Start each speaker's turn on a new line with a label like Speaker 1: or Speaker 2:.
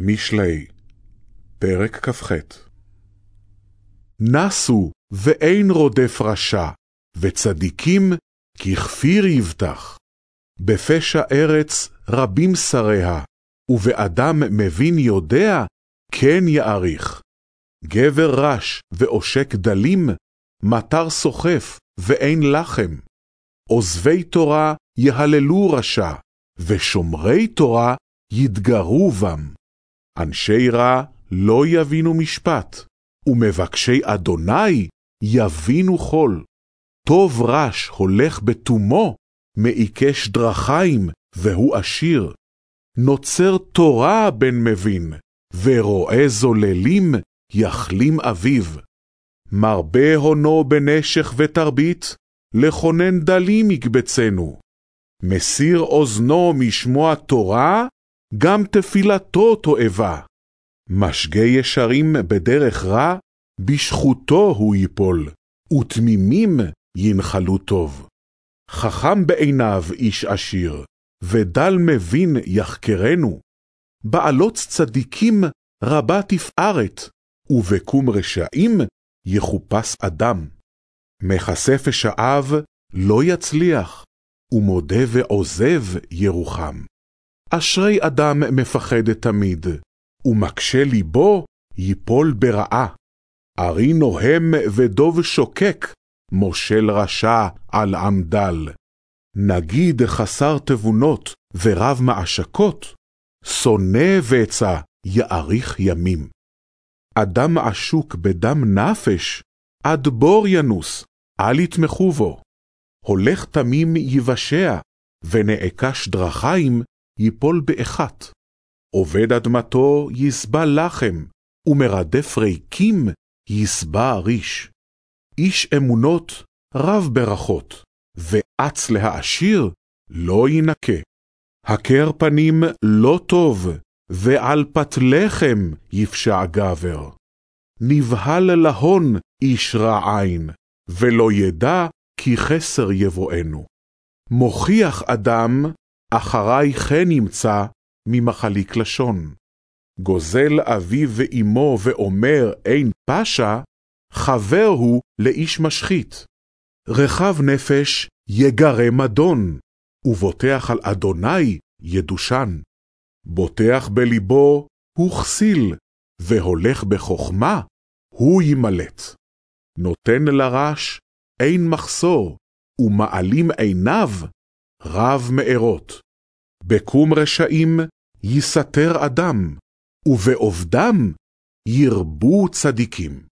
Speaker 1: משלי, פרק כ"ח נסו ואין רודף רשע, וצדיקים ככפיר יבטח. בפשע ארץ רבים שריה, ובאדם מבין יודע, כן יאריך. גבר רש ועושק דלים, מטר סוחף ואין לחם. עוזבי תורה יהללו רשע, ושומרי תורה יתגרו בם. אנשי רע לא יבינו משפט, ומבקשי אדוני יבינו חול. טוב רש הולך בתומו, מעיקש דרכים, והוא עשיר. נוצר תורה בן מבין, ורואה זוללים יחלים אביו. מרבה הונו בנשך ותרבית, לכונן דלים יקבצנו. מסיר אוזנו משמוע תורה, גם תפילתו תועבה. משגה ישרים בדרך רע, בשחוטו הוא ייפול, ותמימים ינחלו טוב. חכם בעיניו איש עשיר, ודל מבין יחקרנו. בעלות צדיקים רבה תפארת, ובקום רשעים יחופש אדם. מכסה פשעיו לא יצליח, ומודה ועוזב ירוחם. אשרי אדם מפחד תמיד, ומקשה ליבו ייפול ברעה. ארי נוהם ודוב שוקק, מושל רשע על עמדל. נגיד חסר תבונות ורב מעשקות, שונא בצע יאריך ימים. אדם עשוק בדם נפש, עד בור ינוס, אל יתמכו בו. הולך תמים יבשע, ונעקש דרכים ייפול באחת. עובד אדמתו יסבע לחם, ומרדף ריקים יסבע ריש. איש אמונות רב ברכות, ואץ להעשיר לא ינקה. הכר פנים לא טוב, ועל פת לחם יפשע גבר. נבהל להון איש רע עין, ולא ידע כי חסר יבואנו. מוכיח אדם, אחרי כן ימצא, ממחליק לשון. גוזל אביו ואמו ואומר אין פשע, חבר הוא לאיש משחית. רחב נפש יגרה מדון, ובוטח על אדוני ידושן. בוטח בליבו הוא כסיל, והולך בחכמה, הוא ימלט. נותן לרש, אין מחסור, ומעלים עיניו, רב מארות. בקום רשעים יסתר אדם, ובעובדם ירבו צדיקים.